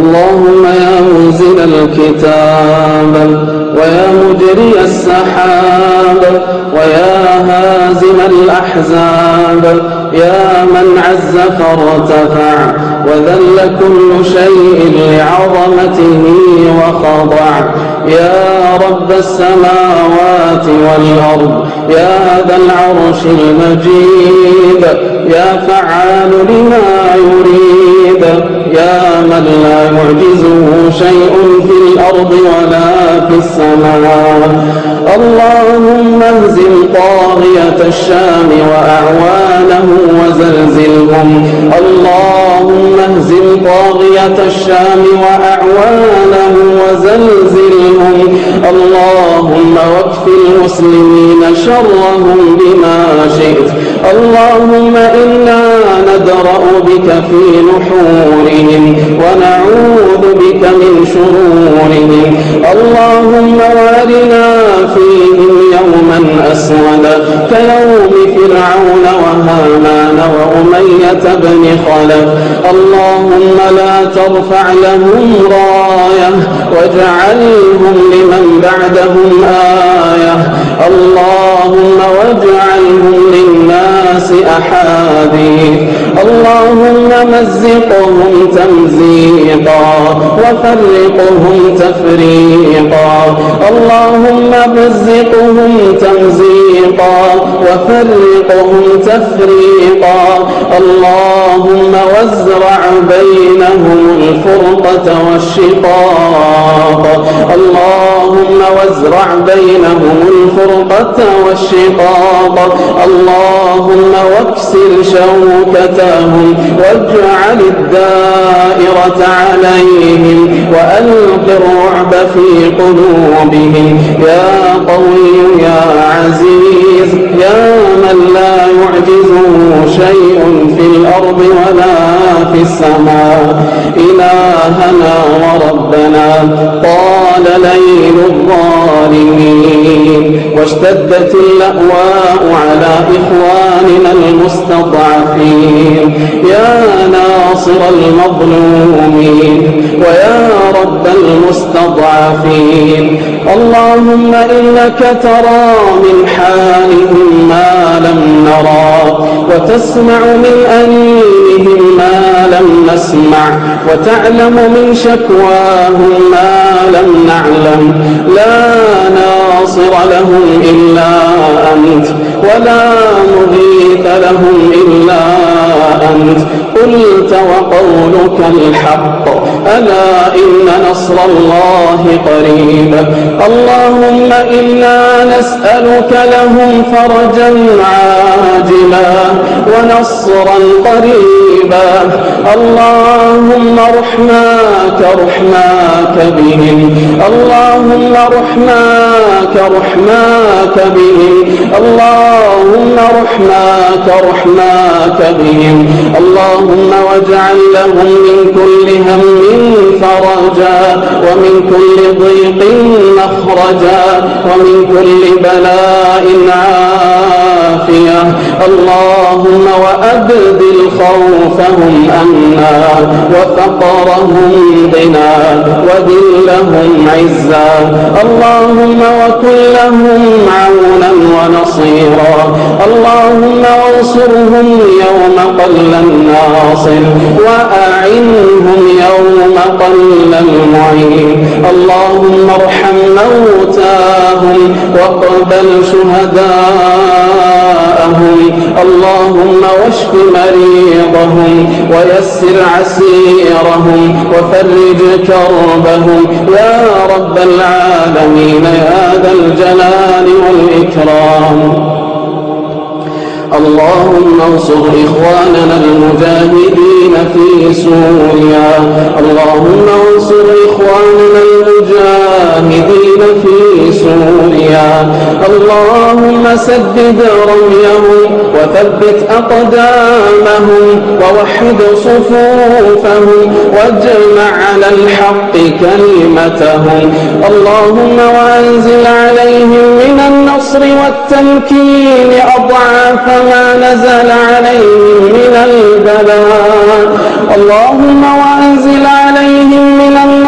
اللهم يا منزل الكتاب ويا مجري السحاب ويا هازم الأحزاب يا من عز فارتفع وذل كل شيء لعظمته وخضع يا رب السماوات والأرض يا ذا العرش المجيد يا فعال لما يريد يا من لا يعجزه شيء في الأرض ولا في السماء. اللهم اهزم طاغية الشام وأعوانه وزلزلهم. اللهم اهزم طاغية الشام وأعوانه وزلزلهم. اللهم واكف المسلمين شرهم بما شئت. اللهم إنا ندرأ بك في نحورهم ونعوذ بك من شرورهم. اللهم وارنا فيهم يوما أسودا كيوم فرعون وهامان وأمية بن خلف. اللهم لا ترفع لهم راية واجعلهم لمن بعدهم آية. اللهم واجعلهم للناس أحاديث. اللهم مزقهم تمزيقا وفرقهم تفريقا. اللهم مزقهم تمزيقا وفرقهم تفريقا. اللهم وازرع بينهم الفرقة والشقاق. اللهم وازرع بينهم الفرقة والشقاق. اللهم واكسر شوكتهم واجعل الدائرة عليهم وألق الرعب في قلوبهم. يا قوي يا عزيز يا من لا يعجزه شيء في الأرض ولا في السماء. إلهنا وربنا طال ليل الظالمين. واشتدت الأهواء على إخواننا المستضعفين. يا ناصر المظلومين. ويا رب المستضعفين. اللهم إنك ترى من حالهم ما لم نرى. وتسمع من أنيهم ما لم نسمع. وتعلم من شكواهم ما لم نعلم. لا ناصر لهم إلا أنت ولا مغيث لهم إلا أنت قلت وقولك الحق. ألا إن نصر الله قريب. اللهم إنا نسألك لهم فرجا عاجلا ونصرا قريبا. اللهم رحماك رحماك بهم. اللهم رحماك رحماك بهم. اللهم رحماك رحماك بهم. اللهم واجعل لهم من كل هم فرجا ومن كل ضيق مخرجا ومن كل بلاء عافية. اللهم وأبدل خوفهم أمنا وفقرهم وذلهم عزا. اللهم وكن لهم عونا ونصيرا. اللهم وانصرهم يوم قل الناصر وأعنهم يوم قل المعين. اللهم ارحم موتاهم واقبل شهداءهم اللهم واشف مريضهم ويسر عسيرهم وفرج كربهم. يا رب العالمين يا ذا الجلال والإكرام. اللهم انصر إخواننا المجاهدين في سوريا. اللهم انصر إخواننا المجاهدين في سوريا اللهم سدد رميهم وثبت أقدامهم ووحد صفوفهم واجمع على الحق كلمتهم. اللهم وأنزل عليهم من النصر والتمكين أضعاف ما نزل عليهم من البلاء. اللهم وأنزل عليهم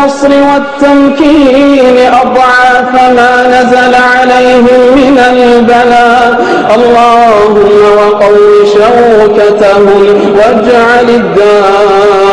النصر والتمكين أضعاف ما نزل عليهم من البلاء. اللهم وقوي شوكتهم واجعل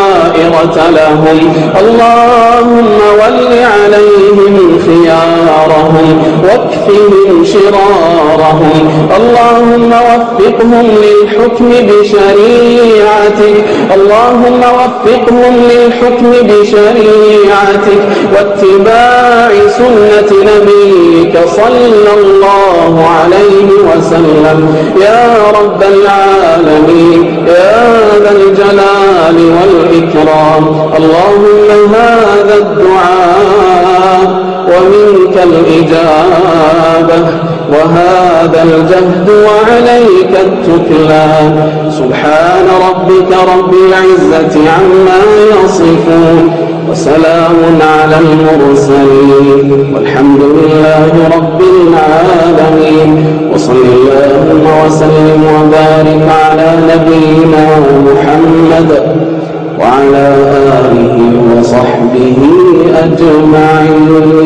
الدائرة لهم. اللهم ول عليهم خيارهم واكفهم شرارهم. اللهم وفقهم للحكم بشريعتك. اللهم وفقهم للحكم بشريعتك. واتباع سنة نبيك صلى الله عليه وسلم. يا رب العالمين يا ذا الجلال والإكرام. اللهم هذا الدعاء ومنك الإجابة. وهذا الجهد وعليك التكلان سبحان ربك رب العزة عما يصفون. وسلام على المرسلين. والحمد لله رب العالمين. وصل اللهم وسلم وبارك على نبينا محمد وعلى آله وصحبه أجمعين.